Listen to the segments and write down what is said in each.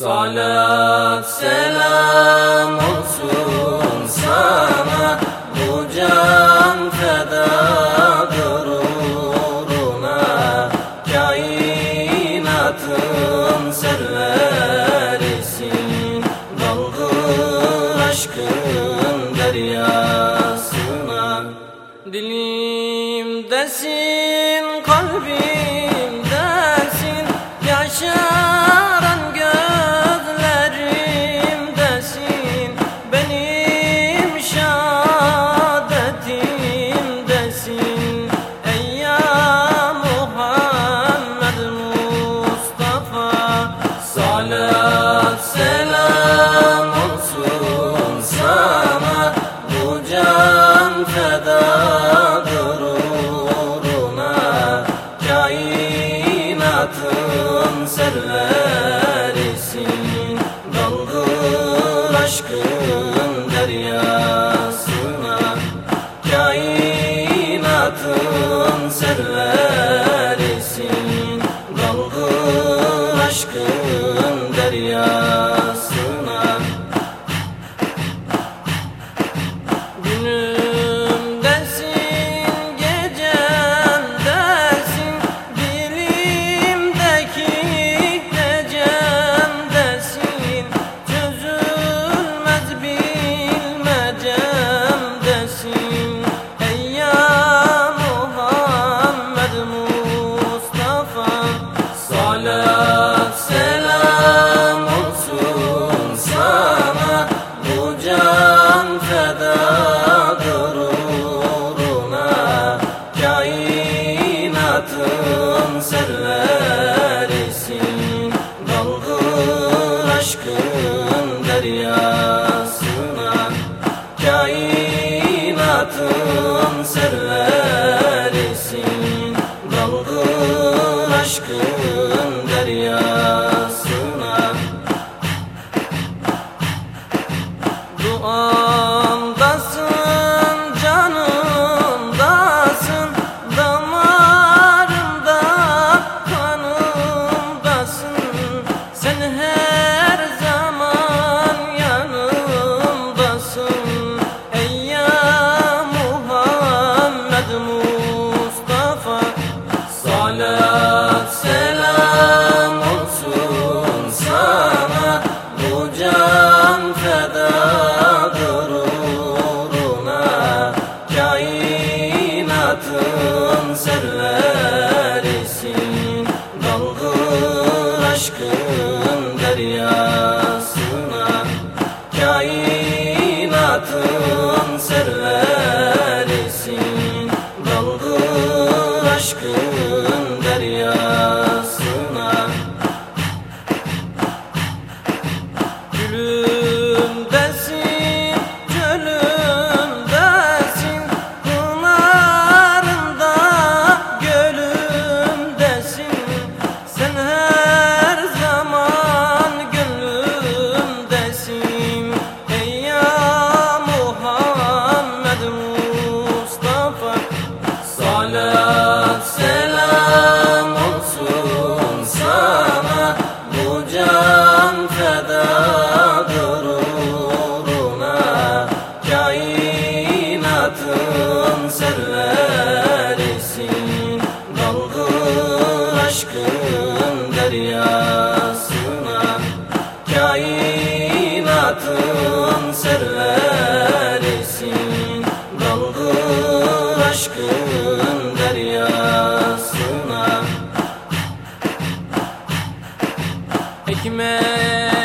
Salat selam olsun sana. Bu can feda gururuna Kainatın serverisin. Dalgın aşkın deryasına. Dilimdesin kalbimdesin. Yaşa aşkın serverisin Kaldı aşkın sermelisin Daldın aşkın deryasına. Dua assim. Kainatın serverisin. Dalgın aşkın Kainatın serverisin. Dalgın aşkın Ekmek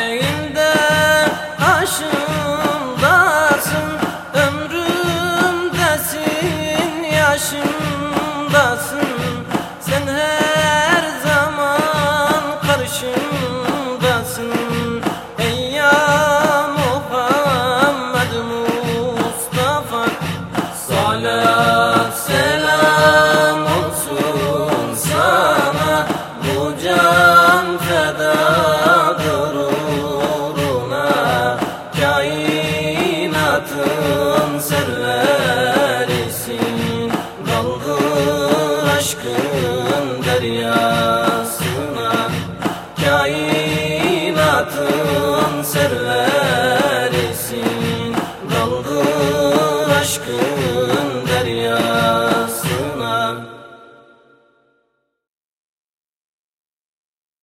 aşkın deryasına Kainatın serverisin. Daldı aşkın